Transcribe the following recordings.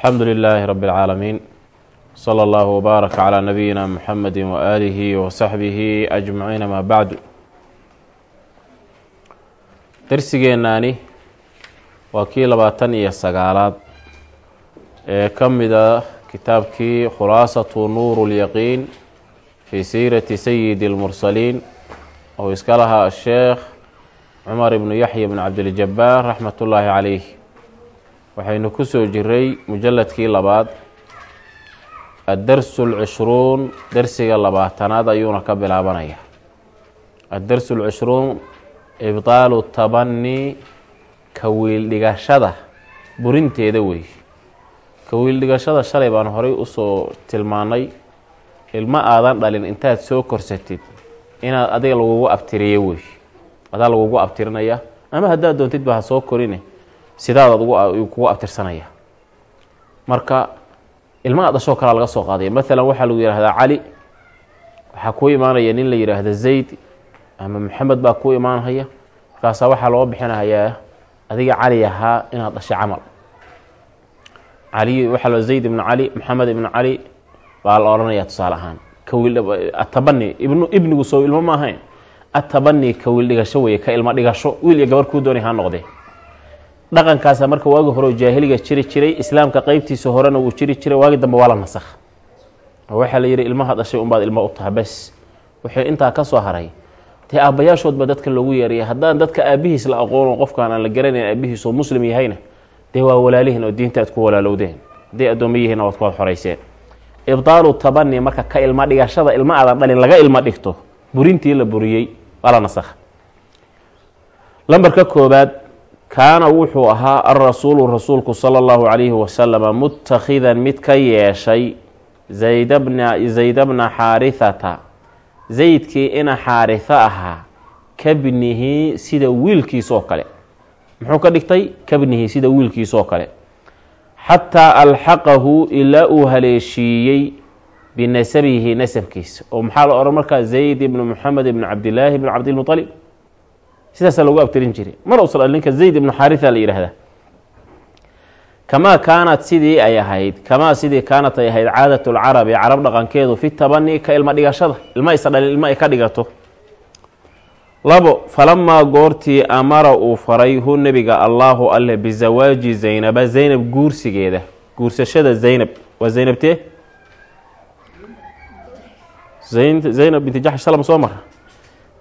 alxamdu lilaahi rabi اlcaalamiin slى اllah wbaarak calى nabiyina mxamedi waaalihi wasaxbihi ajmaciin ama bacdu darsigeennaani waa kii labaatan iyo sagaalaad ee ka mida kitaabkii khulaasatu nuuru اlyaqiin fii siirati sayidi اlmursaliin oo iska lahaa asheekh cumar ibnu yaxya bn cabdiljabaar raxmat ullaahi calayh waxaynu ku soo jiray mujalladkii labaad addarsu lcishruun dersiga labaatanaad ayuuna ka bilaabanaya. Addarsu lcishruun ibtaalu tabani kawiildhigashada burinteeda wey. Kawiildhigashada shalay baan horay u soo tilmaanay ilmo aadan dhalin intaad soo korsatid inaad adiga lagugu abtiriyo wey. Adaa lagugu abtirinaya ama haddaad doontidba ha soo korine sidaadaad kugu abtirsanaya marka ilmaha dhashoo kalea laga soo qaadaya. Maalan waxaa lagu yihahdaa cali. Waxaa kuu imaanaya nin la yidhaahda zayd ama maxamed baa kuu imaanhaya. Markaasaa waxaa loo bixinahayaa adiga cali ahaa inaad dhashay camal. Cali waxaa lo zayd ibnu cali maxamed ibnu cali baa la odhanaya tusaale ahaan. Kawiatabani ibnu ibnigu soo ilmo ma atabani kawiil dhigasho weye ka ilmo dhigasho. Wiil iyo gabar kuu doonay ha noqdee dhaqankaasa marka waagi hore jaahiliga jiri jiray islaamka qeybtiisa horena wuu jiri jiray waagi dambe waa la nasakh. Waxaa la yihi ilmaha dhashay unbaad ilmo u taha bes. Intaa ka soo haray. Dee aabbayaashoodba dadka loogu yeeraya haddaan dadka aabihiis la aqoono qofkaan aan la garanayn aabihiis oo muslim yahayna dee waa walaalihin oo diinta ku walaalowdeen. Hadday yihiinna waad kuwaad xorayseen ibtaalu tabani marka ka ilmo dhigashada ilma aadan dhalin laga ilmo dhigto burintii la buriyey waa la nasakha lambarka koobaad kaana wuxuu ahaa alrasuulu rasuulku sala allahu calayhi wasalama mutakhidan mid ka yeeshay zayda bna xaarithata. Zaydkii ina xaariho ahaa kabnihi sida wiilkiisoo kale. Muxuu ka dhigtay? Kabnihi sida wiilkiisoo kale. Xataa alxaqahu ilaa uu haleeshiiyey binasabihi nasabkiisa. Oo maxaa la odhan markaa zayd ibnu moxamed ibnu cabdilaahi ibnu cabdilmualib sidaasaa lagu abtirin jiray. Mar usa ninka zayd ibnu xaarisa la yidhaahdaa kamaa kaanat sidii ay ahayd kamaa sidii kaanat ay ahayd caadat lcarabi carab dhaqankeedu fi tabani ka ilmo dhigashada ilma isa dhalin ilmo ay ka dhigato. Labo falamaa goortii amara uu faray hu nebiga allaahu alle bizawaaji zaynaba zaynab. Guursigeeda guursashada zaynab waa zaynabtee zaynab binti jaxsh salm soo mara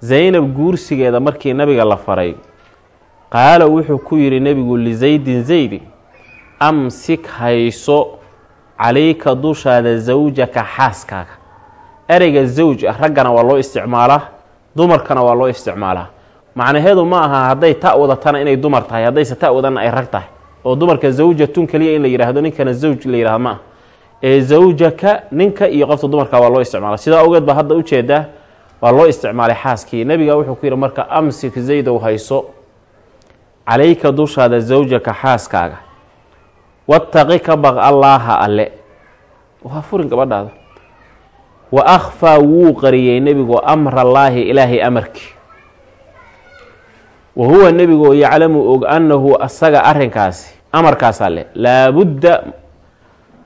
zaynab guursigeeda markii nabiga la faray qaala wuxuu ku yidhi nebigu lizaydin zaydi amsik hayso calayka dushaada zawjaka xaaskaaga. Ereyga zawj ah raggana waa loo isticmaalaa dumarkana waa loo isticmaalaa. Macnaheedu ma aha hadday ta wadatana inay dumar tahay haddayse ta wadanna ay rag tahay. Oo dumarka zawjatun keliya in la yidhaahdo ninkana zawj la yidhahdo ma ah ee zawjaka ninka iyo qofta dumarka waa loo isticmaala sidaa ogeed ba hadda u jeedaa waa loo isticmaalay xaaskii nebiga wuxuu ku yidhi marka amsik zaydow hayso calayka dushaada zawjaka xaaskaaga. Wattaqi ka baq allaaha alle. Waa furin gabadhaada. Wa akhfaa wuu qariyey nebigu amrallaahi ilaahay amarkii. Wa huwa nebigoo yaclamu og annahu asaga arrinkaasi amarkaas alle laabudda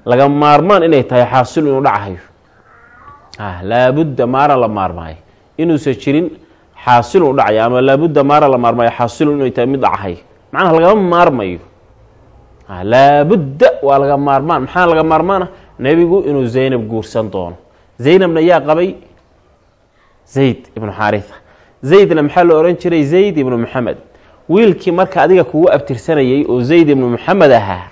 laga maarmaan inay tahay xaasil inuu dhacahayo laabudda maara la maarmaayo inuusan jirin xaasilun u dhacayo ama laabudda maara la maarmaayo xaasilun inay tahay mid dhacahayo macnaha lagama maarmayo. Laabudda waa laga maarmaan. Maxaa laga maarmaana? Nebigu inuu zaynab guursan doono. Zaynabna yaa qabay zayd ibnu xaariha zaydna maxaa la ohan jiray? Zayd ibnu maxamed wiilkii marka adiga kugu abtirsanayay oo zayd ibnu maxamed ahaa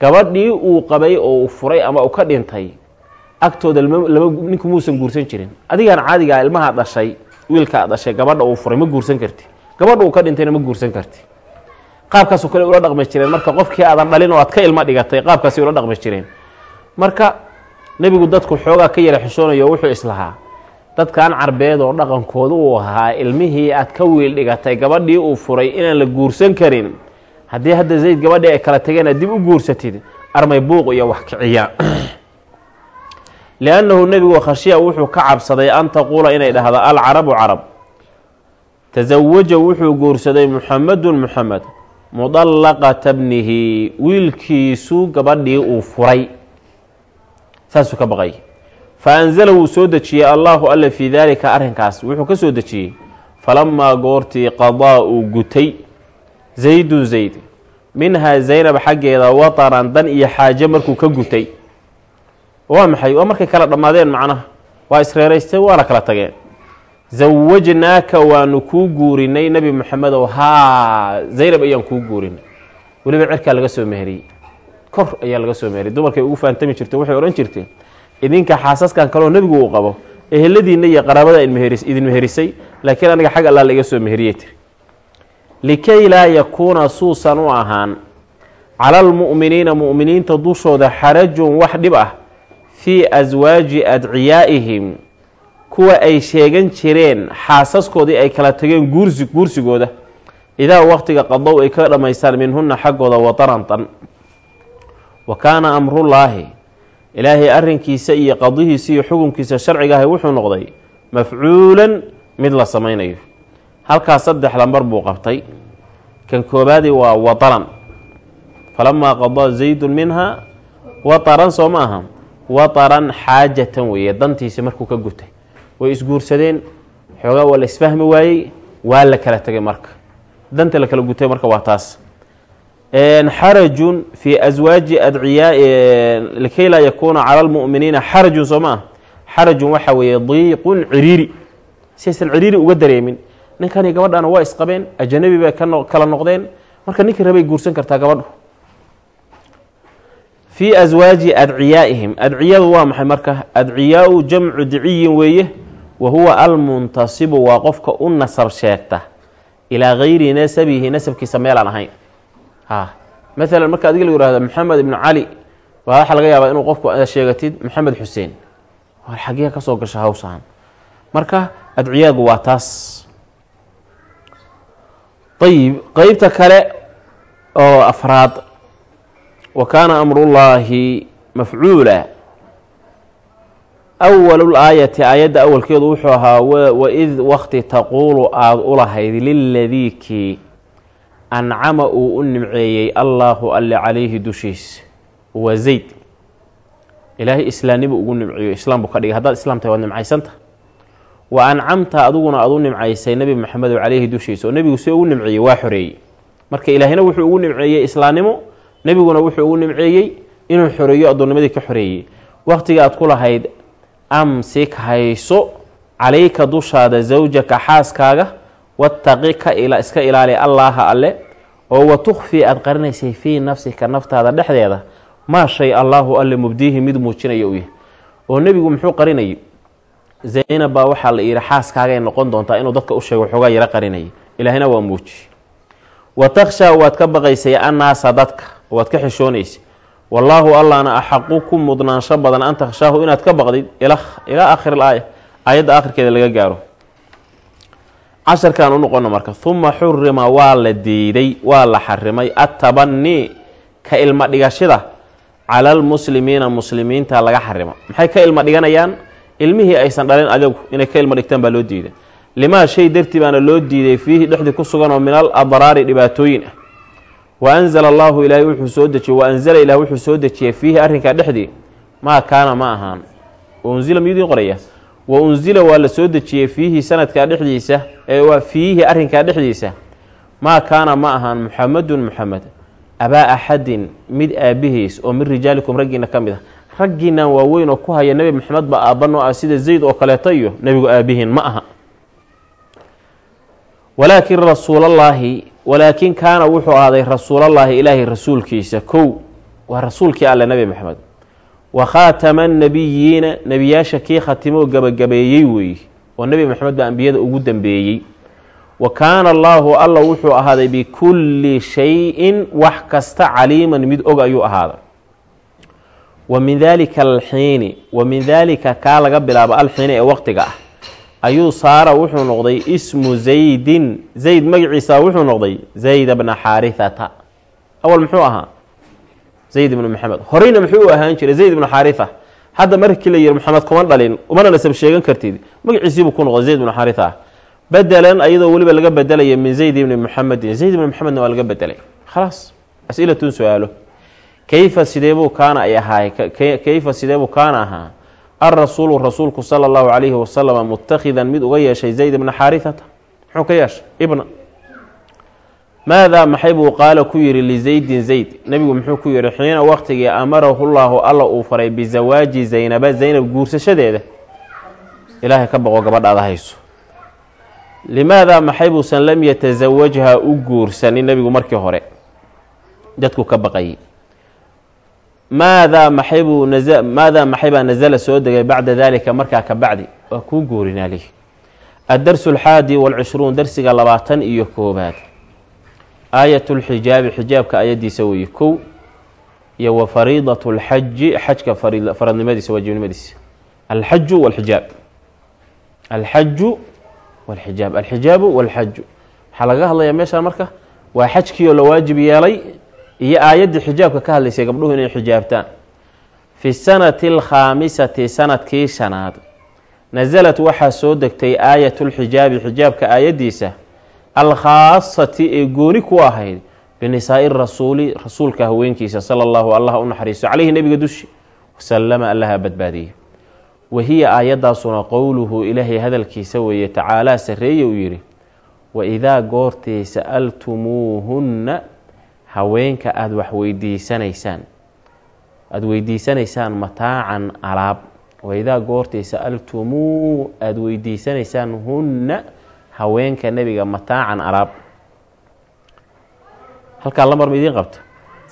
gabadhii uu qabay oo uu furay ama uu ka dhintay agtooda ninku muusan guursan jirin. Adigaan caadigaa ilmaha dhashay wiilkaa dhashay gabadha uu furay ma guursan karti. Gabadha uu ka dhintayna ma guursan karti. Qaabkaasoo kale ula dhaqmi jireen. Marka qofkii aadan dhalin oo aad ka ilmo dhigatay qaabkaasi ula dhaqmi jireen. Marka nebigu dadku xoogaa ka yara xishoonayo wuxuu islahaa. Dadkan carbeed oo dhaqankooda uu ahaa ilmihii aad ka wiil dhigatay gabadhii uu furay inaan la guursan karin. Haddii hadda zayd gabadhii ay kala tageen aad dib u guursatid armay buuq iyo wax kiciya liannahu nebigu khashiya wuxuu ka cabsaday an taquula inay dhahdo alcarabu carab tasawaja wuxuu guursaday muxamedun muxamed mudallaqata bnihi wiilkiisu gabadhii uu furay saasuu ka baqay fa anzala wuu soo dejiyey allaahu alle fii daalika arrinkaas wuxuu ka soo dejiyey falamaa goortii qadaa uu gutay zaydun zayd minhaa zaynab xaggeeda wataran dan iyo xaaje markuu ka gutay waa maxay? Waa markay kala dhammaadeen macnaha? Waa isreeraysteen waana kala tageen. Zawajnaaka waanu kuu guurinay nebi moxamedow haa zaynab ayaan kuu guurinay. Weliba cerkaa laga soo meheriyey. Kor ayaa laga soo meheriyay dumarkay ugu faantami jirtay waxay odhan jirteen idinka xaasaskan kaleo nebigu uu qabo. Eheladiinna iyo qaraabada idin meherisay laakiin aniga xag allaa la iga soo meheriyey tiri. Likay laa yakuuna suusan u ahaan cala almu'miniina mu'miniinta dushooda xarajun wax dhib ah fii aswaaji adciyaa'ihim kuwa ay sheegan jireen xaasaskoodii ay kala tageen guursi guursigooda. Idaa waqtiga qadow ay ka dhammaystaan minhunna xaggooda watarantan wa kaana amrullaahi ilaahay arrinkiisa iyo qadihiisa iyo xukunkiisa sharciga ahi wuxuu noqday mafcuulan mid la samaynayo. Halkaas saddex lambar buu qabtay. Kan koobaadi waa wataran falamaa qadaa zaydun minha wataran soo ma aha wataran xaajatan weeye dantiisi markuu ka gutay. Way isguursadeen xoogaa waa la isfahmi waayey waa la kala tegay marka. Danta la kala gutay marka waa taas. Xarajun fii aswaaji adciyaa likay laa yakuuna cala lmu'miniina xarajun soo ma ah xarajun waxa weeye diiqun ciriiri. Si aysan ciriiri uga dareemin. Ninkani gabadhana waa isqabeen ajanabi bay kala noqdeen. Marka ninkii rabay guursan kartaa gabadhu fii aswaaji adciyaa'ihim adciyadu waa maxay marka? Adciyaau jamcu diciyin weeye wa huwa almuntasibu waa qofka u nasab sheegta. Ilaa gayri nasabihi nasabkiisa meelaan ahayn. Ha. Maalan marka adiga lagu yihahdo maxamed ibnu cali waa waxaa laga yaabaa inuu qofku sheegatid maxamed xuseen war xaggee ka soo gasha hawshaan marka adciyaagu waa taas. Ayib qeybta kale oo afraad wa kaana amrullaahi mafcuula. Awalul aayati aayadda awalkeedu wuxuu ahaa waid wakti taquulu aada u lahayd liladii kii ancama uu u nimceeyey allaahu alle calayhi dushiisa waa zayd. Ilaahay islaamnimu ugu nimceeyo islaam buu ka dhigay. Haddaad islaam tahay waad nimcaysanta? Wa ancamta adiguna aad u nimcaysay nebi maxamedo calayhi dushiisa oo nebigu see ugu nimceeyey waa xoreeyey marka ilaahina wuxuu ugu nimceeyey islaamnimo nebiguna wuxuu ugu nimceeyey inuu xoreeyo addoonnimadii ka xoreeyey. Waqtiga aad ku lahayd amsik hayso calayka dushaada zawjaka xaaskaaga wataqi ka iska ilaali allaaha alle oo wa tukfii aada qarinaysay fii nafsika naftaada dhexdeeda maa shay allaahu alle mubdiihi mid muujinaya u yahay. Oo nebigu muxuu qarinayay zaynab baa waxaa la yidhi xaaskaagay noqon doontaa inuu dadka u sheego xoogaa yaro qarinayay. Ilaahina waa muuji wa waad ka baqaysay annaasa dadka waad ka xishoonaysay wallaahu allahna axaqu ku mudnaansho badan an takhshaahu inaad ka baqdid ilaa aakhir aaya aayadda aakhirkeeda laga gaaro. Casharkaan u noqono marka huma xurima waa la diiday waa la xarimay attabanii ka ilma dhigashada cala almuslimiina muslimiinta laga xarimo maxay ka ilma dhiganayaan? Ilmihii aysan dhalin adigu inay ka ilma dhigtaan baa loo diiday. Limaa shay dartii baana loo diiday fiihi dhexdii ku sugan oo min al adraari dhibaatooyin ah wa anzala allaahu ilaahay wuxuu soo dejiyey wa anzala ilaah wuxuu soo dejiyey fiihi arrinkaa dhexdii. Maa kaana ma ahaan. Unzila miyuu idiin qoraya wa unsila waa la soo dejiyey fiihi sanadkaa dhexdiisa ee fiihi arrinkaa dhexdiisa. Maa kaana ma ahaan. Muxamedun muxamed abaa axadin mid aabihiis oo min rijaalikum raggiina ka mid ah. Raggiinan waaweyn oo ku haya nebi maxamed ba aabbanoo ah sida zayd oo kaleeto iyo nebigu aabihiin ma aha. Walaakin rasuulallaahi walaakin kaana wuxuu ahaaday rasuulallaahi ilaahay rasuulkiisa kow waa rasuulkii alle nebi maxamed. Wa khaatama annabiyiina nebiyaasha kii khatimoo gabagabeeyey weeye oo nebi maxamed baa ambiyada ugu dambeeyey. Wa kaana allaahu alla wuxuu ahaaday bikulli shay-in wax kasta caliiman mid og ayuu ahaaday. Wa min daalika alxiini wa min daalika kaa laga bilaabo alxiini ee waqtiga ah ayuu saara wuxuu noqday ismu zaydin. Zayd magaciisa wuxuu noqday zayd bna xaarithata. Awal muxuu ahaa? Zayd ibnu maxamed horeyna muxuu u ahaan jiray zayd ibnu xaaritha hadda markii la yihi maxamed kuma dhalin umana nasab sheegan kartid. Magaciisiibuu ku noqday zayd ibnu xaaritha bedelan ayadoo weliba laga bedelaya min zayd ibni muxamedin zayd ibni maxamedna waa laga bedelay khalaas as-ilatun su'aalo. Kayfa sideebuu kaana ay ahaay kayfa sideebuu kaana ahaa alrasuulu rasuulku sala allahu calayhi wasalama mutakhidan mid uga yeeshay zayd bna xaarihata muxuu ka yeeshay ibna maadaa maxay buu qaala ku yidhi lizaydin zayd nebigu muxuu ku yidhi xiina waqtigii amarahu llaahu alla uu faray bizawaaji zaynaba zaynab guursashadeeda ilaahay ka baqo gabadhaada hayso limaadaa maxay buusan lam yatasawajhaa u guursanin nebigu markii hore dadku ka baqayay maadaa maxay buu maadaa maxay baa nasala soo degay bacda daalika markaa ka bacdi waa kuu guurinaa lih addarsu alxaadi walcishruun darsiga labaatan iyo koobaad aayat lxijaabi xijaabka ayadiisa weeye kow iyo wa fariidat lxaji xajka faradnimadiisa waajibnimadiisa alxaju walxijaab alxaju walxijaab alxijaabu walxaju waxaa laga hadlayaa meeshaan marka waa xajkii oo la waajib yeelay iyo aayaddii xijaabka ka hadlaysay gabdhuhu inay xijaabtaan. Fi sanati alkhaamisati sannadkii shanaad nasalad waxaa soo degtay aayatulxijaabi xijaabka aayaddiisa alkhaasati ee gooni ku ahayd binisaa'i rasuuli rasuulka haweenkiisa sala allahu allah u naxariiso caleyhi nebiga dushi wasalama allaha badbaadiye. Wahiya aayaddaasuna qowluhu ilaahay hadalkiisa weeye tacaalaa sarreeye uu yidhi waidaa goortii sa'altumuuhunna haweenka aada wax weydiisanaysaan. Aada weydiisanaysaan mataacan alaab. Waidaa goortii sa'altumuu aada weydiisanaysaan hunna haweenka nebiga mataacan alaab. Halkaa lamar ma idiin qabta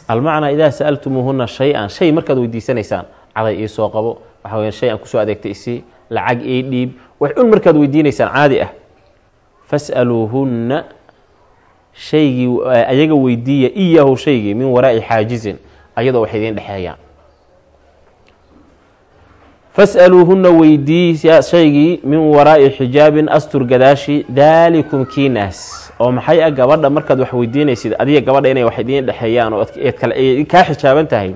almacnaa idaa sa'altumuuhunna shay-an shay markaad weydiisanaysaan caday ii soo qabo waxa weya shay aan ku soo adeegtay isii lacag ii dhiib wax un markaad weydiinaysaan caadi ah. Fas'aluuhunna shaygii ayaga weydiiya iyaahu shaygii min waraa'i xaajizin ayadoo wax idiin dhexeeyaan fas'aluuhunna weydiiya shaygii min waraa'i xijaabin astur gadaashi daalikum kiinaas oo maxay ah gabadha markaad wax weydiinaysid adiga gabadha inay wax idiin dhexeeyaan oo kaa xijaaban tahay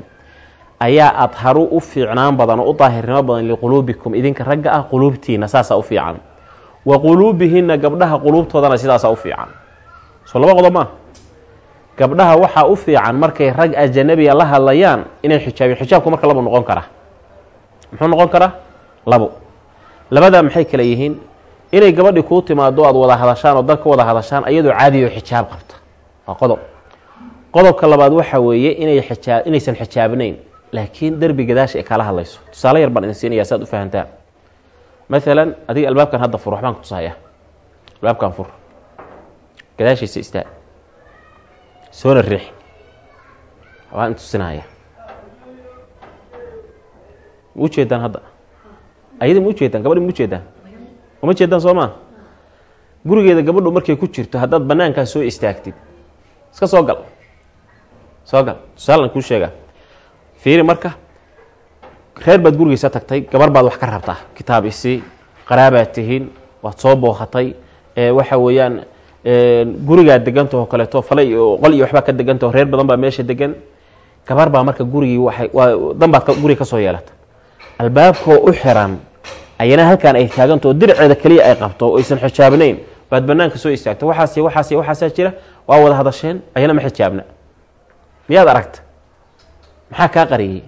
ayaa adharu u fiicnaan badan oo u daahirnimo badan liquluubikum idinka ragga ah quluubtiina saasaa u fiican. Wa quluubihinna gabdhaha quluubtoodana sidaasaa u fiican soo laba qodob maaha gabdhaha waxaa u fiican markay rag ajanabiga la hadlayaan inay xijaabiyo xijaabku marka labo noqon karaa muxuu noqon karaa labo. Labadaa maxay kale yihiin? Inay gabadhii kuu timaado aad wada hadashaan oo dad ka wada hadashaan ayadoo caadiyo xijaab qabta. Waa qodob. Qodobka labaad waxa weeye inay ijaa inaysan xijaabnayn laakiin derbi gadaasha ay kala hadlayso. Tusaale yar baan idin siinaya saad u fahantaan maalan adiga albaabkan hadda fur waxbaan ku tusaya albaabkan fur gadaashiisa istaag soona riix. Waan tusinaya ma ujeedaan hadda. Ayada ma ujeedaan gabadhi ma ujeedaan uma jeedaan soo maa gurigeeda gabadhu markay ku jirto haddaad banaankaas soo istaagtid iska soo gal. Soo gal. Tusaalan kuu sheegaa. Fiiri marka reer baad gurigiisa tagtay gabar baad wax ka rabtaa. Kitaab isii qaraabaad tihiin waad soo boohatay. Waxa weeyaan gurigaad degantaho kaleeto fale iyo qol iyo waxbaa ka degantaho reer badan baa meesha degan gabar baa marka gurigii waay guriga ka soo yeelata albaabkoo u xiran ayana halkaan ay taagantaho dirceeda keliya ay qabto aysan xijaabnayn baad banaanka soo istaagta waxaas waxaas waxaasaa jira waa wada hadasheen ayana ma xijaabna. Miyaad aragta? Maxaa kaa qariyey?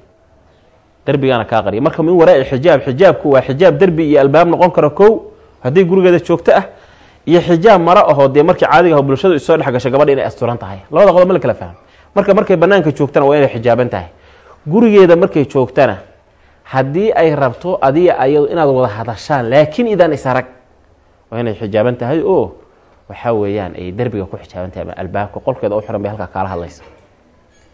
Derbigaana kaa qariyay marka min waraa'i xijaab xijaabku waa xijaab derbi iyo albaab noqon karo kow. Haddii gurigeeda joogto ah iyo xijaab maro ahoo dee markii caadiga aho bulshadu isoo dhex gasho gabadha inay asturan tahay. Labada qodob ma la kala fahmo. Marka markay banaanka joogtana waa inay xijaaban tahay. Gurigeeda markay joogtana haddii ay rabto adiga ayado inaad wada hadashaan laakiin idaan is arag waa inay xijaaban tahay oo waxaa weeyaan ay derbiga ku xijaaban tahay albaabka qolkeeda u xiran bay halkaa kaala hadlaysa.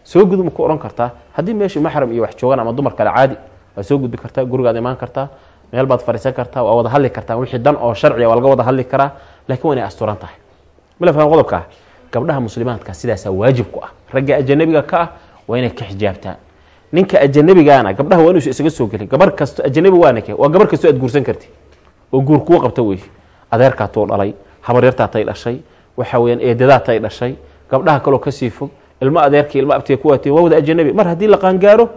Soo gudub ku odhan kartaa. Haddii meeshii maxram iyo wax joogaan ama dumar kale caadi waa soo gudbi kartaa gurigaad imaan kartaa meel baad fadhiisan kartaa waa wada hadli kartaa wixii dan oo sharciga waa laga wada hadli karaa lakiin waa inay asturan tahay. Mala faham qodobka? Ah gabdhaha muslimaadka sidaasaa waajib ku ah. Ragga ajanabiga ka ah waa inay ka xijaabtaan. Ninka ajanabigaana gabdhaha waa inuusa isaga soo gelin. Gabar kasto ajanabi waa nike waa gabar kastoo aad guursan karti oo guur kuu qabta wey adeerkaa dhalay habaryartaa dhashay waxa weyaan eedadaa dhashay gabdhaha kaloo ka sii fog ilmo adeerkii ilmo abtiga kuwaati waa wada ajanabi. Mar haddii la qaangaaro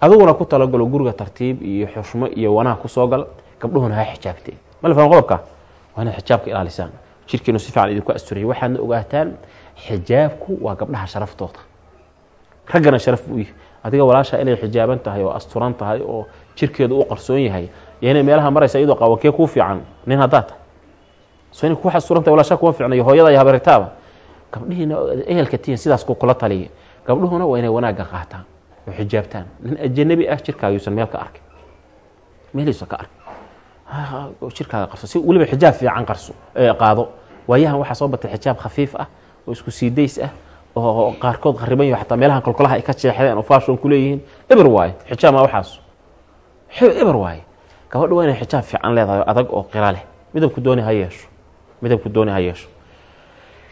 adiguna ku talagalo guriga tartiib iyo xushmo iyo wanaag ku soo gal gabdhuhuna ha xijaabteen mala faham qodobka? Waa inaad xijaabka ilaalisaan. Jirkiinu si fiican idinku asturiya waxaadna ogaataan xijaabku waa gabdhaha sharaftooda raggana sharaf buu yahay adiga walaasha inay xijaaban tahay oo asturan tahay oo jirkeedu u qarsoon yahay iyo inay meelaha maraysa iyadoo qawankee kuu fiican nin haddaa tahay. So inay ku asturan tahay walaasha kuma fiicnayo hooyada iyo habaritaaba. Gabdhihiina ehelka tihin sidaas ku kula taliya gabdhuhuna waa inay wanaagga qaataan xijaabtaan nin ajanabi ah jirkaaga yuusan meel ka arkin meeliisa ka arkin jirkaaga qarso. Si weliba xijaab fiican qarso qaado. Waayahan waxaa soo batay xijaab khafiif ah oo isku siidays ah oo qaarkood qariban yaho xataa meelahan kolkolaha ay ka jeexdeen oo fashon ku leeyihiin. Eber waaye xijaab maa waxaas. Eber waaye. Gabadha waa inay xijaab fiican leedahay adag oo qira leh midabku dooni ha yeesho. Midabku dooni ha yeesho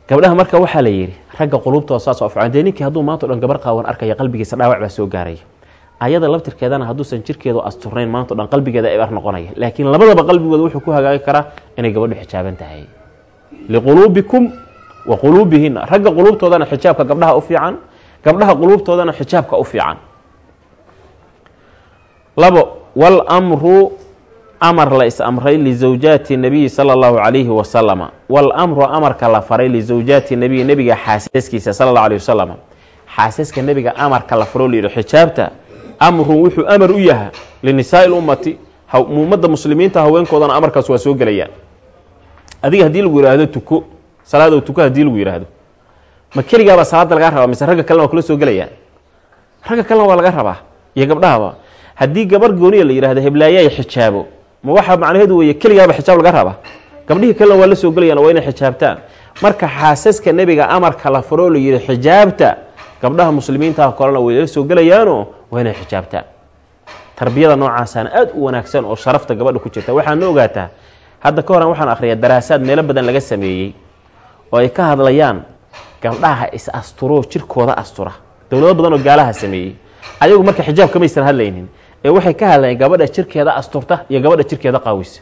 gabdhaha marka waxaa la yidhi ragga qulubtooda saas oo fiican dee ninkii hadduu maanta o dhan gabar qaawan arkaya qalbigiisa dhaawac baa soo gaaraya ayada laftirkeedana hadduusan jirkeedu asturnayn maanta o dhan qalbigeeda eber noqonaya. Laakiin labadaba qalbigooda wuxuu ku hagaagi karaa inay gabadhu xijaaban tahay. Liquluubikum wa quluubihina ragga quluubtoodana xijaabka gabdhaha u fiican gabdhaha quluubtoodana xijaabka u fiican. Labo wاlmru amar la is-amray lisawjaati nabiyi sala allahu calayhi wasalama walamru amarka la faray lisawjaati nabiyi nebiga xaasaskiisa sala allahu alayh wasalam xaasaska nebiga amarka la faroo layidhi xijaabta amrun wuxuu amar u yaha linisaai lummati ummadda muslimiinta haweenkoodana amarkaas waa soo gelayaan. Adiga haddii lagu yidhaahdo tuko salaado tuko haddii lagu yidhaahdo ma keligaabaa salaadda lagaa rabaa mise ragga kalena waa kula soo gelayaan? Ragga kalena waa laga rabaa? Iyo gabdhahaba haddii gabar gooniya la yidhahdo heblaayay xijaabo ma waxa macnaheedu weeye keligaaba xijaab laga rabaa. Gabdhihii kalena waa la soo gelayaan waa inay xijaabtaan. Marka xaasaska nebiga amarka la faroo la yihi xijaabta gabdhaha muslimiintaha kolena way la soo gelayaano waa inay xijaabtaan. Tarbiyada noocaasana aada u wanaagsan oo sharafta gabadha ku jirta. Waxaana ogaataa hadda ka horan waxaan akhriyaa daraasaad meelo badan laga sameeyey oo ay ka hadlayaan gabdhaha is asturo jirkooda astura. Dowlado badan oo gaalaha sameeyey. Ayagu marka xijaab kamaysan hadlaynin ee waxay ka hadlayeen gabadha jirkeeda asturta iyo gabadha jirkeeda qaawisa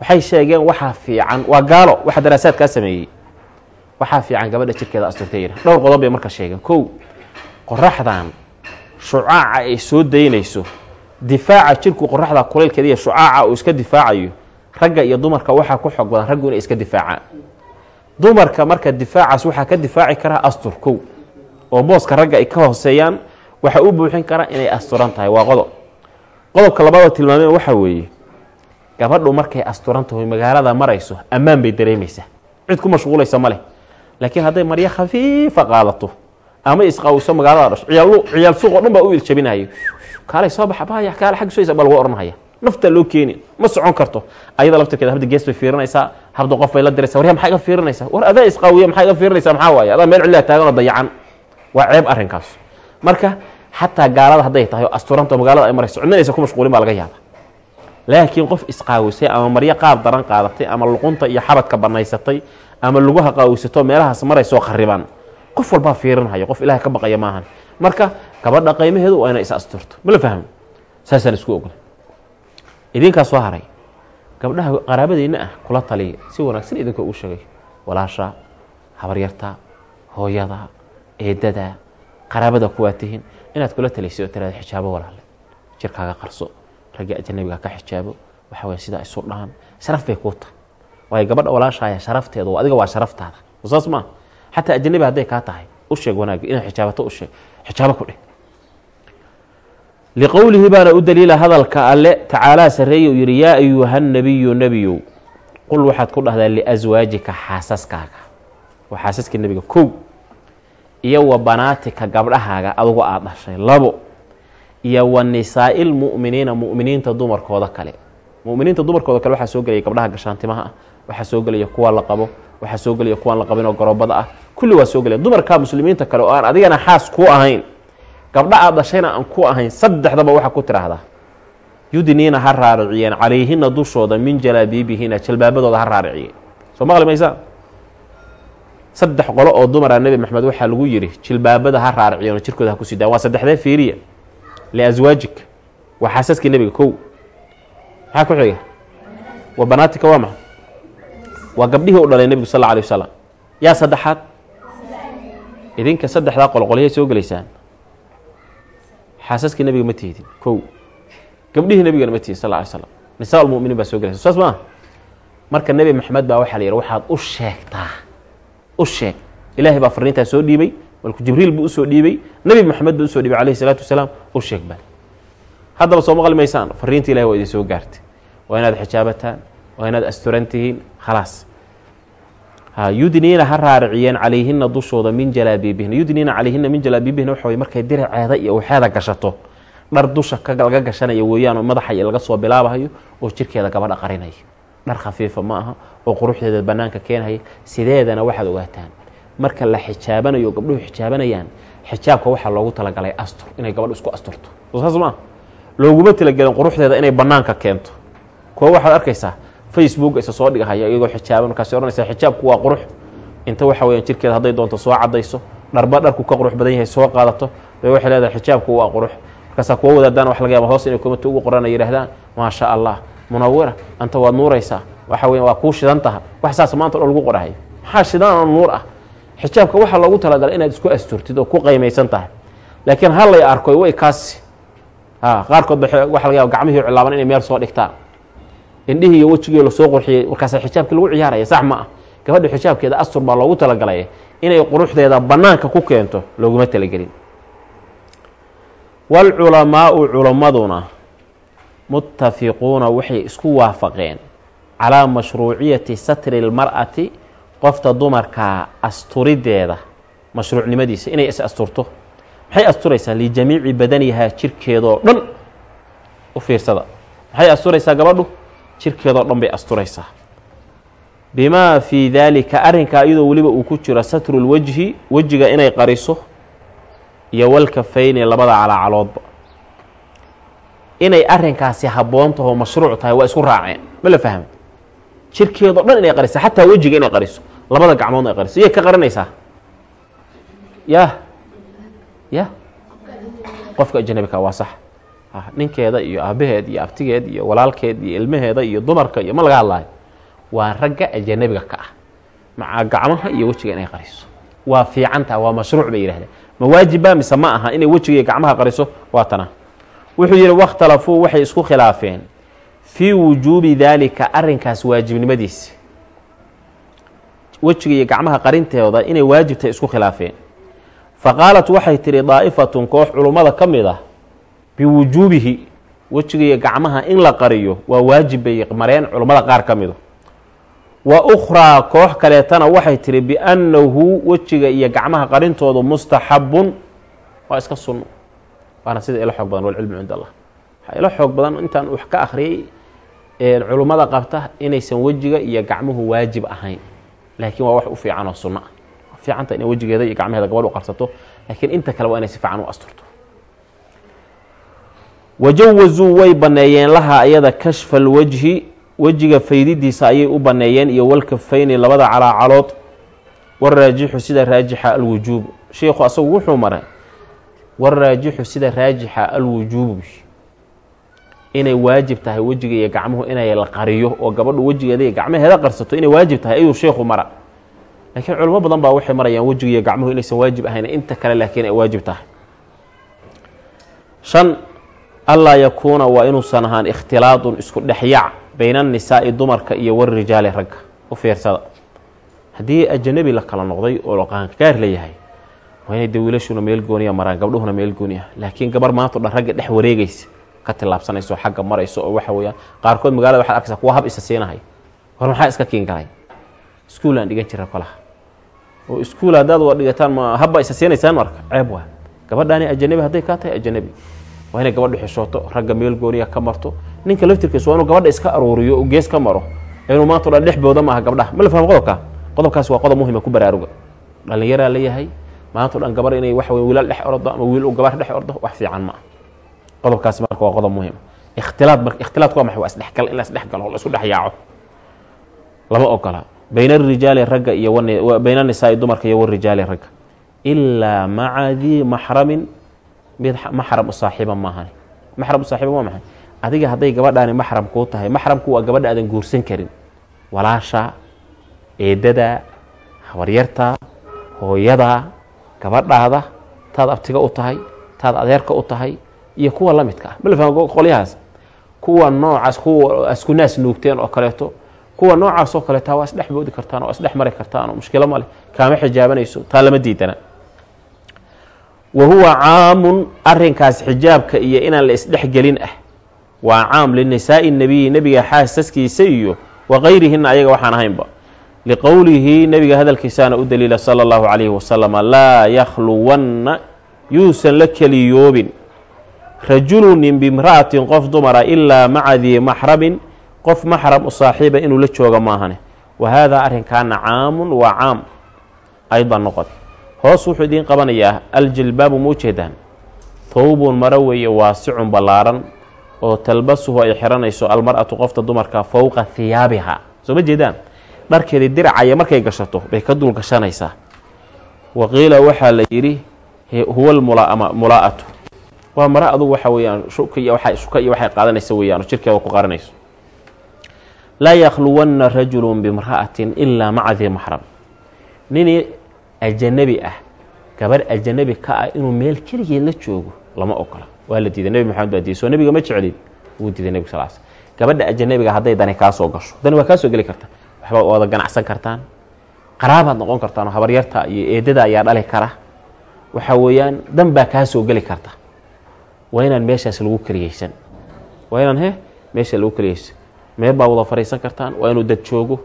waxay sheegeen waxaa fiican waa gaalo waxa daraasaadkaa sameeyey. Waxaa fiican gabadha jirkeeda asturta yidha dhowr qodob bay marka sheegeen. Kow qoraxdan shucaaca ay soo daynayso. Difaaca jirku qoraxda kulaylkeeda iyo shucaaca uu iska difaacayo. Ragga iyo dumarka waxaa ku xoog badan raggu inay iska difaacaan. Dumarka marka difaacaas waxaa ka difaaci karaa astur kow. Oo booska ragga ay ka hooseeyaan waxaa u buuxin karaa inay asturan tahay. Waa qodob qodobka labaadoo tilmaameen waxaa weeye gabadhu markay asturan tahay magaalada marayso ammaan bay dareemaysaa cid ku mashquulaysa ma laakiin hadday maryo khafiifa qaadato ama isqaawiso magaalada dhasho ciyaal ciyaal suuq oo dhan baa u iljabinayo kaalay soo baxa baya kaale xagga soysa baa lagu odhanhaya nafta loo keeni ma socon karto. Ayada laftirkeeda habda gees bay fiirinaysaa habda qof bay la diraysa warya maxaa iga fiirinaysaa war adaa isqaawiya maxaa iga fiirinaysaa maxaa waaye? Adaa meel cilaa taagan oo dayacan. Waa ceeb arrinkaas. Marka xataa gaalada hadday tahay oo asturanta magaalada ay marayso cidnanaysa ku mashquulin baa laga yaaba laakiin qof isqaawisay ama maryo qaab daran qaadatay ama luqunta iyo xabadka banaysatay ama lugaha qaawisato meelahaas maraysoo khariban qof walbaa fiirinhayo qof ilahay ka baqaya maahan. Marka gabadha qaymaheedu waa inay is asturto. Ma la fahmo saasaan isku ogol. Idinkaa soo haray. Gabdhaha qaraabadeyna ah kula taliya si wanaagsan idinka uu sheegay. Walaasha habaryarta hooyada eedada qaraabada kuwaa inaad kula talisay oo tiraada xijaabo walaale jirkaaga qarso ragga ajanabiga ka xijaabo waxa weye sidaa isu dhahan sharaf bay kuu tahay. Waayo gabadha walaashaaya sharafteedu adiga waa sharaftaada. Saas maa xataa ajanabi hadday kaa tahay u sheeg wanaagga inaad xijaabato u sheeg xijaabo ku dheh. Liqowlihi baana u daliila hadalka alle tacaalaa sarreeye uu yidhi yaa ayuha nabiyu nebiyow qul waxaad ku dhahdaa liaswaajika xaasaskaaga. Waa xaasaska nebiga kow iyo wa banaatika gabdhahaaga adugu aad dhashay labo iyo wa nisaa'i lmu'miniina mu'miniinta dumarkooda kale. Mu'miniinta dumarkooda kale waxaa soo gelaya gabdhaha gashaantimaha ah waxaa soo gelaya kuwa la qabo waxaa soo gelaya kuwaan la qabin oo garoobada ah. Kulli waa soo gelaya. Dumarka muslimiinta kale oo aan adigana xaas ku ahayn gabdha aad dhashayna aan ku ahayn saddexdaba waxaa ku tiraahdaa. Yudniina ha raariciyeen calayhina dushooda min jalaabiibihina jalbaabadooda ha raariciyeen. Soo maqli maysaa saddex qolo oo dumara nebi maxamed waxaa lagu yidhi jilbaabada ha raariciyeen oo jirkooda ha ku sidaan waa saddexdee fiiriya liaswaajika waa xaasaskii nebiga kow. Maxaa ku xiga wa banaatika waa maxa waa gabdhihii u dhalay nebigu sal alla alay wasalam yaa saddexaad? Idinka saddexdaa qolqolyay soo gelaysaan. Xaasaskii nebiga ma tihidin kow. Gabdhihii nebigana ma tihid sal lla alay slam nisaa lmuminiin baa soo gelaysa saas maa marka nebi maxamed baa waxaa la yidhi waxaad u sheegtaa u sheeg. Ilaahay baa fariintaa soo dhiibay malku jibriil buu u soo dhiibay nebi moxamed buu u soo dhiibay alayhi salaatu wasalaam u sheeg bal haddaba soo maqli maysaan fariinta ilahi waa idin soo gaartay. Waa inaad xijaabataan waa inaad asturan tihiin khalaas yudniina ha raariciyeen calayhina dushooda min jalaabiibihina. Yudniina calayhina min jalaabiibihina waxa way markay diraceeda iyo waxeeda gashato dhar dusha laga gashanaya weeyaan oo madaxa laga soo bilaabahayo oo jirkeeda gabadha qarinaya dhar khafiifa ma aha oo quruxdeeda banaanka keenhaya sideedana waxaad ogaataan. Marka la xijaabanayo gabdhuhu xijaabanayaan xijaabka waxaa loogu talagalay astur inay gabadhu isku asturto. Saas maa looguma talagelin quruxdeeda inay banaanka keento. Kuwa waxaad arkaysaa facebook isa soo dhigahaya iyagoo xijaaban markaas ohanaysa xijaabku waa qurux inta waxa weya jirkeeda hadday doonto soo cadayso dharba dharku ka qurux badan yahay soo qaadato bay waxay leedahay xijaabku waa qurux markaasaa kuwa wadaadaan wax laga yaaba hoos inay komata ugu qoran ay yidhahdaan maasha allah munawira anta waad nuuraysaa. Waxa weya waa kuu shidan taha. Wax saas maanta o lagu qorahay. Maxaa shidan oo nuur ah? Xijaabka waxaa loogu talagalay inaad isku asturtid oo ku qaymaysan tahay. Laakiin hallay arkoy way kaasi. Qaarkood ba waxa laga yaba gacmihii cilaaban inay meel soo dhigtaan. Indhihii iyo wejigii la soo qurxiyey markaasa xijaabkii lagu ciyaaraya sax ma ah. Gabadha xijaabkeeda astur baa loogu talagalay inay quruxdeeda banaanka ku keento looguma talagelin. Waalculamaau culammaduna muttafiquuna waxay isku waafaqeen calaa mashruuciyati satri lmar'ati qofta dumarkaa asturideeda mashruucnimadiisa inay is asturto. Maxay asturaysaa? Lijamiici badanihaa jirkeedoo dhan. U fiirsada. Maxay asturaysaa gabadhu? Jirkeedoo dhan bay asturaysaa. Bimaa fii daalika arrinkaa iyadoo weliba uu ku jiro satru lwajhi wejiga inay qariso iyo walkafayni labada calaacaloodba inay arrinkaasi habboon taho mashruuc tahay waa isku raaceen ma la fahma jirkeedoo dhan inay qariso xataa wejiga inay qariso. Labada gacmoodna ay qariso. Iyay ka qarinaysaa yah ya. Qofka ajnabika waa sax. Ninkeeda iyo aabaheed iyo abtigeed iyo walaalkeed iyo ilmaheeda iyo dumarka iyo ma laga hadlaayo waa ragga ajanabiga ka ah. Maca gacmaha iyo wejiga inay qariso. Waa fiicantaa waa mashruuc bay yihahdeen ma waajiba mise ma aha inay wejiga iyo gacmaha qariso? Waa tana wuxuu yihi wakhtalafuu waxay isku khilaafeen. Fii wujuubi daalika arrinkaas waajibnimadiisa wejiga iyo gacmaha qarinteeda inay waajibtahay isku khilaafeen. Faqaalat waxay tihi daa'ifatun koox culummada ka mid ah biwujuubihi wejiga iyo gacmaha in la qariyo waa waajib bay mareen culummada qaar ka mida wa ukhraa koox kaleetana waxay tihi biannahu wejiga iyo gacmaha qarintoodu mustaxabun waa iska sunno waana sida ilo xoog badan walcilmu cind allah. Waxaa ilo xoog badan intaan wax ka akhriyey culummada qabta inaysan wejiga iyo gacmuhu waajib ahayn. Laakiin waa wax u fiican oo sunno ah fiicanta inay wejigeeda iyo gacmaheeda gabadh u qarsato laakiin inta kale waa inay si fiican u asturto. Wajawazuu way banneeyeen lahaa ayada kashfa alwajhi wejiga faydidiisa ayay u banneeyeen iyo walkafayni labada calaacalood waraajixu sida raajixa alwujuubu sheikhu asagu wuxuu maray waraajixu sida raajixa alwujuubu inay waajib tahay wejiga iyo gacmuhu inay la qariyo oo gabadhu wejigeeda iyo gacmaheeda qarsato inay waajib tahay ayuu sheikhu mara. Laakiin culimo badan baa waxay marayaan wejiga iyo gacmuhu inaysan waajib ahayn inta kale laakiin ay waajib tahay. Shan allaa yakuuna waa inuusan ahaan ikhtilaadun isku dhexyac bayna annisaa'i dumarka iyo warijaali ragga. U fiirsada. Haddii ajanabi la kala noqday oo qaangaar la yahay waa inay de wiilashuna meel gooniya maraan gabdhuhuna meel gooniya. Laakiin gabar maanto dhan ragga dhex wareegaysa ka tillaabsanayso xagga marayso oo waxa weeyaan. Qaarkood magaalada waxaad arkaysaa kuwa hab isa siinahay. War maxaa iska kiin galay? Iskuul aan dhigan jira kolaha. Oo iskuul haddaad waa dhigataan ma habba isa siinaysaan marka ceeb waa. Gabadhaani ajanabi hadday kaa tahay ajanabi. Waa inay gabadha xishooto ragga meel gooniya ka marto. Ninka laftirkiisa waa inuu gabadha iska aruuriyo oo gees ka maro. Inuu maanta o dhan dhexbooda maaha gabdhaha. Ma la fahmo qodobka? Qodobkaasi waa qodob muhima ku baraaruga. Dhallinyaraa la yahay maanta o dhan gabar inay waxa wey wiilal dhex ordo ama wiil uu gabar dhex ordo wax fiican ma ah qodobkaasi marka waa qodob muhima ikhtilaad marka ikhtilaadku waa maxay? Waa isdhexgal in la isdhexgalo la isku dhex yaaco. Lama ogola bayna arijaali ragga iyo bayna nisaa'i dumarka iyo warijaali ragga. Ilaa maca dii maxramin mid maxram u saaxiiba maxram u saaxiiba maxay adiga hadday gabadhaani maxram kuu tahay maxramku waa gabadha aadan guursan karin. Walaasha eedada habaryarta hooyada gabadhaada taad abtiga u tahay taad adeerka u tahay iyo kuwa la midka ah. Ma la fahmo qolyahaas? Kuwa noocaas kuwa asku naas nuugteen oo kaleeto kuwa noocaas oo taa waa isdhex boodi kartaan oo isdhex mari kartaan oo mushkilo ma leh. Kaama xijaabanayso taa lama diidana. Wa huwa caamun arinkaas xijaabka iyo inaan la isdhexgelin ah. Waa caam linisaa'i nebiyi nebiga xaasaskiisa iyo wa kayrihinna ayaga waxaan ahaynba liqowlihi nebiga hadalkiisaana u daliila sala allahu calayhi wasalama laa yakhluwanna yuusan la keliyoobin rajulunin bimra'atin qof dumara ilaa maca dii maxramin qof maxram u saaxiiba inuu la jooga maahane. Wa haadaa arrinkaana caamun waa caam aydan noqod hoos wuxuu idiin qabanayaa aljilbaabu ma ujeedaan thawbun maro weeye waasicun ballaaran oo talbasuhu ay xiranayso almar-atu qofta dumarka fowqa hiyaabiha soo ma jeedaan dharkeedii diracaya markay gashato bay ka dul gashanaysaa. Wa qiila waxaa la yidhi huwa lmulaama mulaa-atu. Waa mare adugu waxa weeyaan shuka iyo waa shuka iyo waxay qaadanaysa weeyaan jirkeeda ku qaranayso laa yakhluwanna rajulun bimra'atin ilaa maca dii maxram nin ajanabi ah gabarh ajanabi ka ah inuu meel keligeed la joogo lama ogola. Waa la diiday nebi maxamed baa diiday soo nebiga ma jecelin wuu diiday nebig sal sl gabadha ajanabiga hadday dani kaa gasho. Dani waa kaa geli karta waxba wada ganacsan kartaan. Qaraabaad noqon kartaan oo habaryarta iyo eedada ayaa dhali kara. Waxa weeyaan dan baa kaa soo geli karta. Waa inaan meeshaas lagu keliyeysan waa inaan he meesha lagu keliyeysan meel baa wada fariisan kartaan waa inuu dad joogo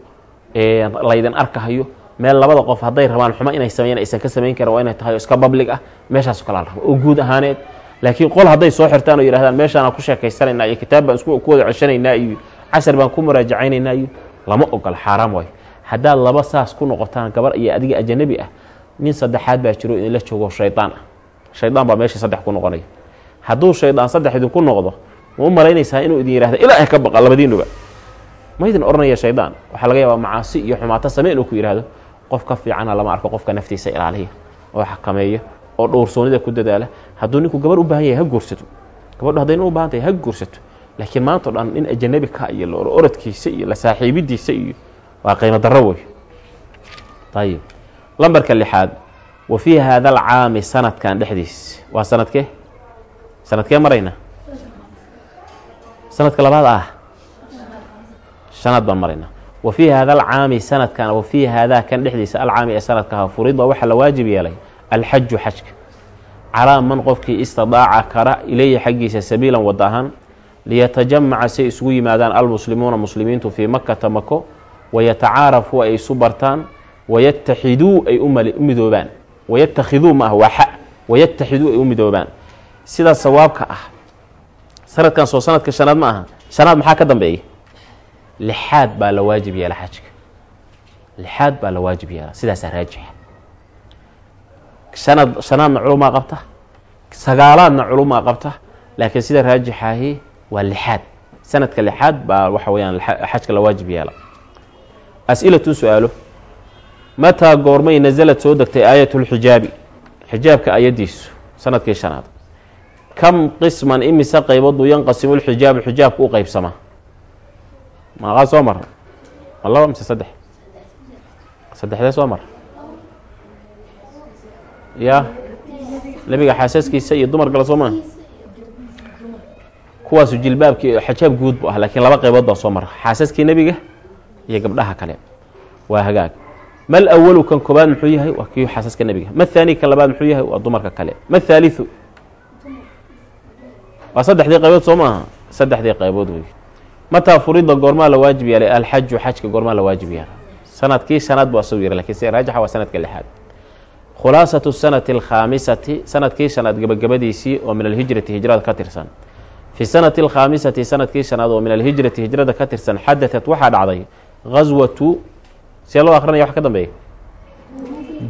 laydin arkahayo. Meel labada qof hadday rabaan xumo inay sameeyaan aysan ka samayn karin waa inay tahay oo iska bablig ah meeshaaso kale la rabo oo guud ahaaneed laakiin qol hadday soo xirtaan oo yidhahdaan meeshaanaan ku sheekaysanaynaa iyo kitaab baan ku wada ceshanaynaa iyo casar baan ku muraajacaynaynaa iyo lama ogola xaaraam waayo haddaad laba saas ku noqotaan gabar iyo adiga ajanabi ah nin saddexaad baa jiro idinla joogo shaydaan ah shaydaan baa meesha saddex ku noqonaya. Hadduu shaydaan saddex idinku noqdo ma u malaynaysaa inuu idin yihahda ilaahay ka baqa labadiinuba ma odhanaya shaydaan waxaa laga yaabaa macaasi iyo xumaato samee inuu ku yidhaahdo qof ka fiicana lama arko qofka naftiisa ilaaliya oo xakameeya oo dhowrsoonida ku dadaala. Hadduu ninku gabar u baahan yahay ha guursato. Gabadhu haddayna u baahan tahay ha guursato laakiin maanta o dhan nin ajanabi ka iyo la orodkiisa iyo la saaxiibidiisa iyo waa qiimo darro wey. Ayib lambarka lixaad. Wa fii haada alcaami sanadkan dhexdiis. Waa sanadkee sanadkee marayna? Sanadka labaad ah. Shanaad baan maraynaa wa fii haada alcaami sanadkan wa fii haadaa kan dhexdiisa alcaami ee sanadkaha furida waxaa la waajib yeelay. Alxaju xajka. Calaa man qofkii istidaaca kara ilayhi xaggiisa sabiilan wada ahaan liyatajamaca say isugu yimaadaan almuslimuuna muslimiintu fii makata mako wayatacaarafuu ay isu bartaan wayataxiduu ay u midoobaan. Wayatakhiduu ma ah waa xa. Wayataxiduu ay u midoobaan. Sida sawaabka ah sanadkan soo sanadka shanaad ma aha. Shanaad maxaa ka dambeeya lixaad baa la waajib yeela xajka. Lixaad baa la waajib yeela sidaasaa raajixa. Shanaad shanaadna culumaa qabta? Sagaalaadna culumaa qabta? Laakiin sida raajixahi waa lixaad. Sanadka lixaad baa waxa weyaan xajka la waajib yeela. As-ilatu su'aalo. Mataa goormay nasalad soo degtay aayat lxijaabi xijaabka ayadiisu sannadkii shanaad. Kam qisman imise qaybadu yanqasimu lxijaabu xijaabka u qeybsamaa maaqaa soo mara ma laba mise saddex? Saddexdee soo mara ya nebiga xaasaskiisa iyo dumar gala soo maa kuwaasu jilbaabkii xijaab guud bu ah laakiin laba qaybood baa soo mara xaasaskii nebiga iyo gabdhaha kale. Waa hagaag. Mal awalu kan koobaad muxuu yahay? Waa kii xaasaska nebiga. Ma thaani kan labaad muxuu yahay? Waa dumarka kale. Ma thaalithu waa saddexdii qaybood soo maaha? Saddexdii qaybood wey mataa furida goormaa la waajib yeelay alxaju xajka goormaa la waajib yeelay sannadkii shanaad bu asagu yara laakiin si raajixa waa sanadka lixaad. Khulaasatu sanati alkhaamisati sannadkii shanaad gabagabadiisii oo min alhijrati hijrada ka tirsan fi sanati alkhaamisati sannadkii shanaad oo min alhijrati hijrada ka tirsan xadatat waxaa dhacday gaswatu see loo akrinaya wax ka dambeeya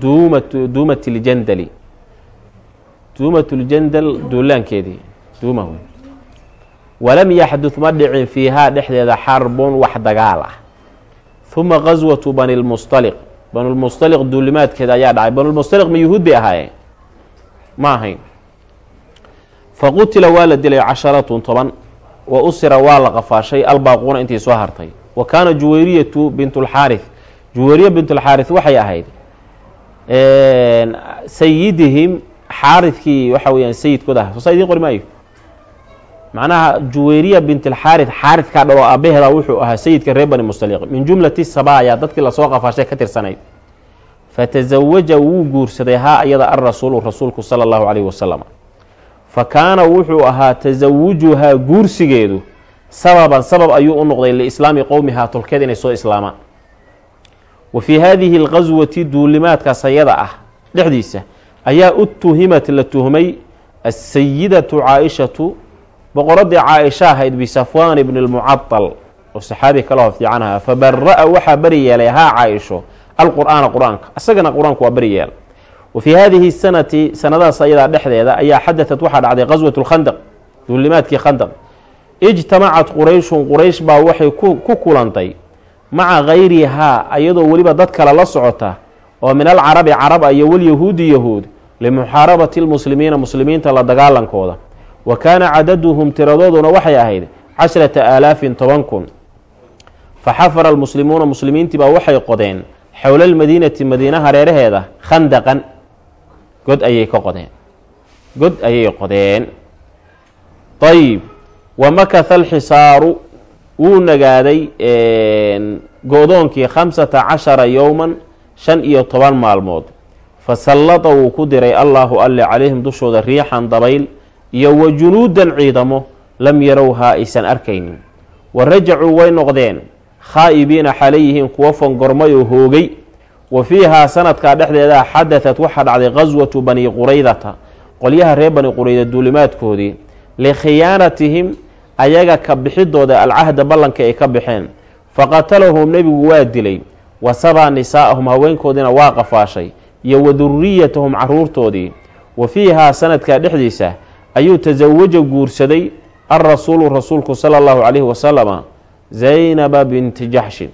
duumat duumat ljandali duumat ljandal duulaankeedii duuma walam yaxdud ma dhicin fiihaa dhexdeeda xarbun wax dagaal ah huma gaswatu bani lmustaliq banulmustaliq duulimaadkeeda ayaa dhacay banulmustaliq ma yuhuud bay ahaayeen ma ahayn faqutila waa la dilay casharatun toban wa usira waa la qafaashay albaaquuna intii soo hartay. Wa kaana juwayriyatu bintulxaarith juwayriya bintulxaarith waxay ahayd sayidihim xaaridkii waxa weyaan sayidkooda aha soosaa idiin qori maayo macnaha juwayriya bint alxaarid xaaridkaa dhaloo aabaheeda wuxuu ahaa sayidka reer bani mustaliq. Min jumlati sabaaya dadkii la soo qafaashay ka tirsanayd fatasawaja wuu guursaday haa iyada alrasuulu rasuulku sala allahu calayhi wasalam fa kaana wuxuu ahaa tasawujuhaa guursigeedu. Sababan sabab ayuu u noqday liislaami qowmihaa tolkeed inay soo islaamaan. Wa fii haadihi alqaswati duulimaadkaas ayada ah dhexdiisa ayaa u tuhimat la tuhmay asayidatu caa-ishatu boqoradii caa-isha ahayd bisafwaan ibni lmucadal oo saxaabi kaloo fiican ahaa. Fa bara-a waxaa beri yeelay haa caa-isho alqur'aana qur'aanka isagana qur'aanku waa beri yeelay wa fii haadihi sanati sanadaas ayadaa dhexdeeda ayaa xadatat waxaa dhacday qaswat lkhandaq duulimaadkii khandaq. Ijtamacat qurayshun quraysh baa waxay ku kulantay maca gayrihaa ayadoo weliba dad kale la socota oo min alcarabi carab iyo walyahuudi yahuud limuxaarabati lmuslimiina muslimiinta la dagaalankooda wa kaana cadaduhum tiradooduna waxay ahayd cashrata aalaafin toban kun. Fa xafara almuslimuuna muslimiintii baa waxay qodeen xowla almadiinati madiina hareeraheeda khandaqan god ayay ka qodeen. God ayay qodeen. Ayib wa makatha alxisaaru. Wuu nagaaday go-doonkii khamsata cashara yowman shan iyo toban maalmood. Fa sallada wuu ku diray allaahu alle calayhim dushooda riixan dabayl iyo wa junuudan ciidamo lam yarowhaa aysan arkaynin. Wa rajacuu way noqdeen. Khaa'ibiina xalayyihiin kuwa fangormay oo hoogay wa fiihaa sanadkaa dhexdeeda xadatat waxaa dhacday qaswatu bani quraydata qolyaha reer bani qurayda duulimaadkoodii likhiyaanatihim ayaga ka bixidooda alcahda ballanka ay ka baxeen faqatalahum nebigu waa dilay wa sabaa nisaa'ahum haweenkoodiina waa qafaashay iyo wa duriyatahum caruurtoodii wa fiihaa sanadkaa dhexdiisa ayuu tasawaja guursaday alrasuulu rasuulku sala allahu calayhi wasalama zaynaba binti jaxshin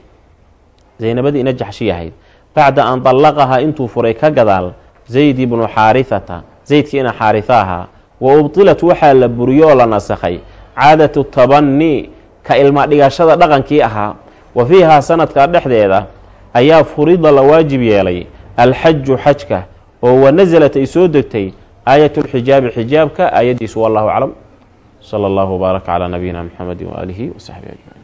zaynabadii ina jaxshi ahayd bacda an dallaqahaa intuu furay ka gadaal zayd ibnu xaarihata zaydkii ina xaariha ahaa wa ubtilat waxaa la buriyey oo la nasakhay caadatu tabani ka ilma dhigashada dhaqankii ahaa wa fiihaa sanadkaa dhexdeeda ayaa furida la waajib yeelay alxaju xajka oo wa nasalat ay soo degtay aayatulxijaabi xijaabka aayaddiisu wallahu aclam sala allahu wbaaraka calaa nabiyina mxamedi waaalihi wasaxbihi ajmaciin